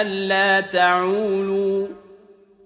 أَلَّا تَعُولُوا